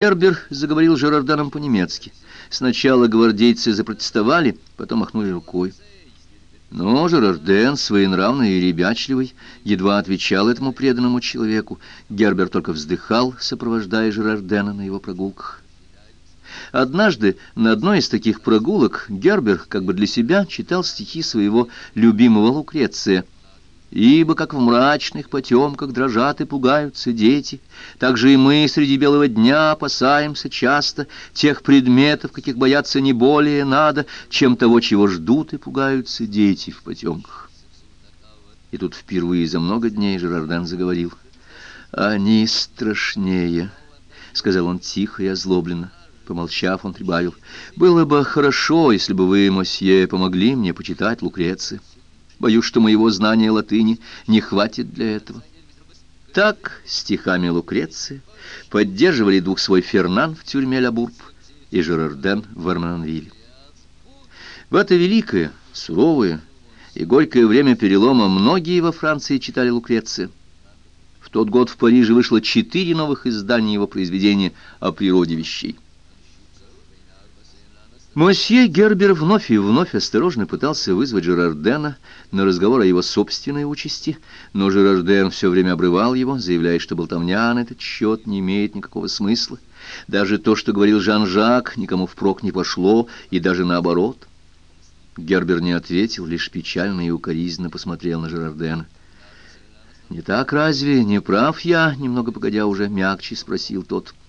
Гербер заговорил Жерарданом по-немецки. Сначала гвардейцы запротестовали, потом махнули рукой. Но Жерарден, своенравный и ребячливый, едва отвечал этому преданному человеку. Гербер только вздыхал, сопровождая Жерардена на его прогулках. Однажды на одной из таких прогулок Гербер, как бы для себя, читал стихи своего любимого Лукреция — Ибо, как в мрачных потемках дрожат и пугаются дети, так же и мы среди белого дня опасаемся часто тех предметов, каких бояться не более надо, чем того, чего ждут и пугаются дети в потемках. И тут впервые за много дней Жерарден заговорил. «Они страшнее», — сказал он тихо и озлобленно. Помолчав, он прибавил. «Было бы хорошо, если бы вы, мосье, помогли мне почитать Лукреция». Боюсь, что моего знания латыни не хватит для этого. Так стихами Лукреции поддерживали дух свой Фернан в тюрьме Лабурб и Жерарден в Арманвилле. В это великое, суровое и горькое время перелома многие во Франции читали Лукреция. В тот год в Париже вышло четыре новых издания его произведения о природе вещей. Мосье Гербер вновь и вновь осторожно пытался вызвать Жерардена на разговор о его собственной участи, но Жерарден все время обрывал его, заявляя, что болтовня на этот счет не имеет никакого смысла. Даже то, что говорил Жан-Жак, никому впрок не пошло, и даже наоборот. Гербер не ответил, лишь печально и укоризненно посмотрел на Жерардена. «Не так разве? Не прав я?» — немного погодя уже мягче спросил тот. —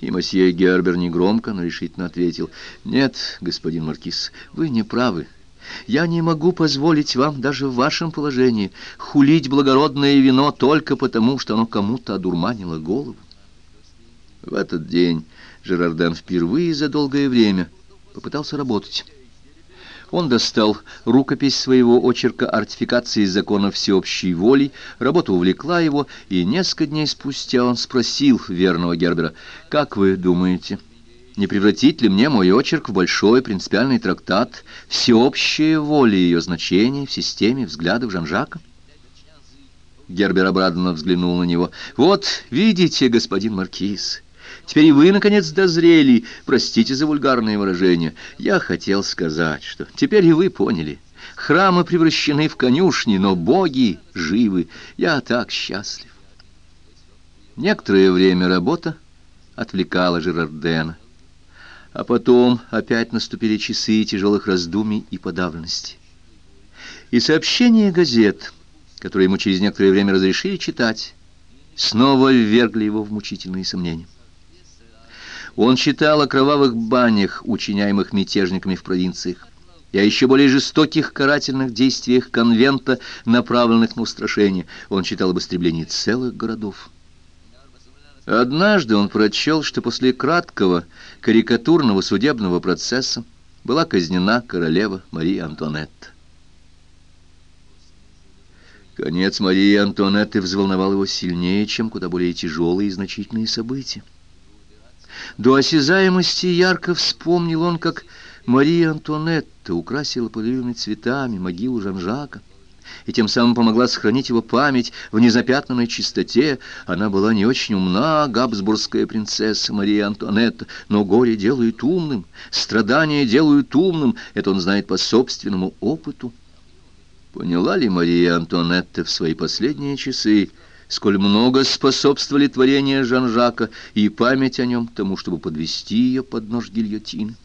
и мосье Гербер негромко, но решительно ответил, «Нет, господин Маркиз, вы не правы. Я не могу позволить вам даже в вашем положении хулить благородное вино только потому, что оно кому-то одурманило голову». В этот день Жерарден впервые за долгое время попытался работать. Он достал рукопись своего очерка артификации закона всеобщей воли, работа увлекла его, и несколько дней спустя он спросил верного Гербера, «Как вы думаете, не превратить ли мне мой очерк в большой принципиальный трактат «Всеобщая воля и ее значение в системе взглядов Жан-Жака»?» Гербер обрадованно взглянул на него. «Вот, видите, господин Маркиз...» Теперь и вы, наконец, дозрели. Простите за вульгарное выражение. Я хотел сказать, что теперь и вы поняли. Храмы превращены в конюшни, но боги живы. Я так счастлив. Некоторое время работа отвлекала Жерардена. А потом опять наступили часы тяжелых раздумий и подавленности. И сообщения газет, которые ему через некоторое время разрешили читать, снова ввергли его в мучительные сомнения. Он читал о кровавых банях, учиняемых мятежниками в провинциях, и о еще более жестоких карательных действиях конвента, направленных на устрашение. Он читал об истреблении целых городов. Однажды он прочел, что после краткого карикатурного судебного процесса была казнена королева Мария Антуанетта. Конец Марии Антуанетты взволновал его сильнее, чем куда более тяжелые и значительные события. До осязаемости ярко вспомнил он, как Мария Антуанетта украсила полевыми цветами могилу Жан-Жака и тем самым помогла сохранить его память в незапятнанной чистоте. Она была не очень умна, габсбургская принцесса Мария Антуанетта, но горе делает умным, страдания делают умным, это он знает по собственному опыту. Поняла ли Мария Антуанетта в свои последние часы, сколь много способствовали творения Жан-Жака и память о нем тому, чтобы подвести ее под нож гильотины.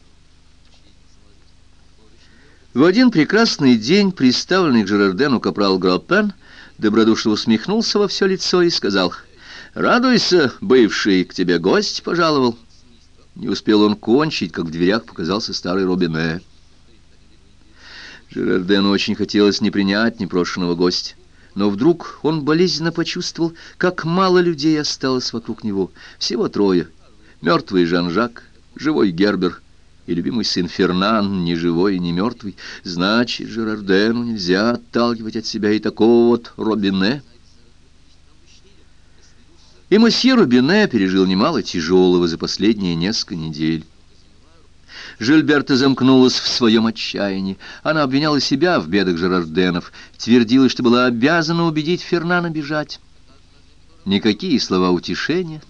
В один прекрасный день, представленный к Жерардену капрал Гропен, добродушно усмехнулся во все лицо и сказал, «Радуйся, бывший, к тебе гость пожаловал». Не успел он кончить, как в дверях показался старый Робине. Жерардену очень хотелось не принять непрошенного гостя. Но вдруг он болезненно почувствовал, как мало людей осталось вокруг него. Всего трое. Мертвый Жан-Жак, живой Гербер и любимый сын Фернан, ни живой, ни мертвый. Значит, Жерардену нельзя отталкивать от себя и такого вот Робине. И мосье Робине пережил немало тяжелого за последние несколько недель. Жильберта замкнулась в своем отчаянии. Она обвиняла себя в бедах Жерарденов, твердила, что была обязана убедить Фернана бежать. Никакие слова утешения,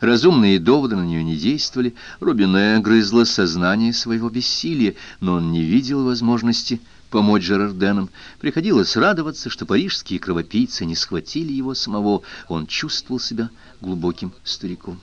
Разумные доводы на нее не действовали, Рубине грызло сознание своего бессилия, но он не видел возможности помочь Жерарденам. Приходилось радоваться, что парижские кровопийцы не схватили его самого, он чувствовал себя глубоким стариком.